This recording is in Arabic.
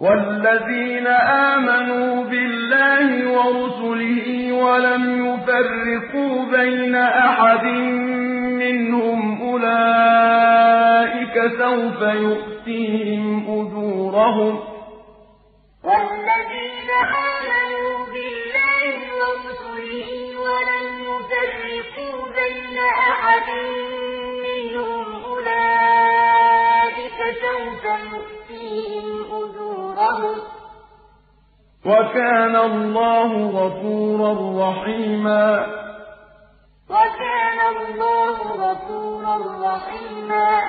وَالَّذِينَ آمَنُوا بِاللَّهِ وَرُسُلِهِ وَلَمْ يُفَرِّقُوا بَيْنَ أَحَدٍ مِّنْهُمْ أُولَٰئِكَ سَوْفَ يُؤْتِيهِمْ أُجُورَهُمْ ۗ. وَالَّذِينَ آمَنُوا بِاللَّهِ وَرُسُلِهِ وَلَمْ يُفَرِّقُوا بَيْنَ أَحَدٍ مِّنْهُمْ أُولَٰئِكَ سَوْفَ يُؤْتِيهِمْ أُجُورَهُمْ ۗ وَكَانَ اللَّهُ غَفُورًا رَّحِيمًا. وَكَانَ اللَّهُ غَفُورًا رَّحِيمًا.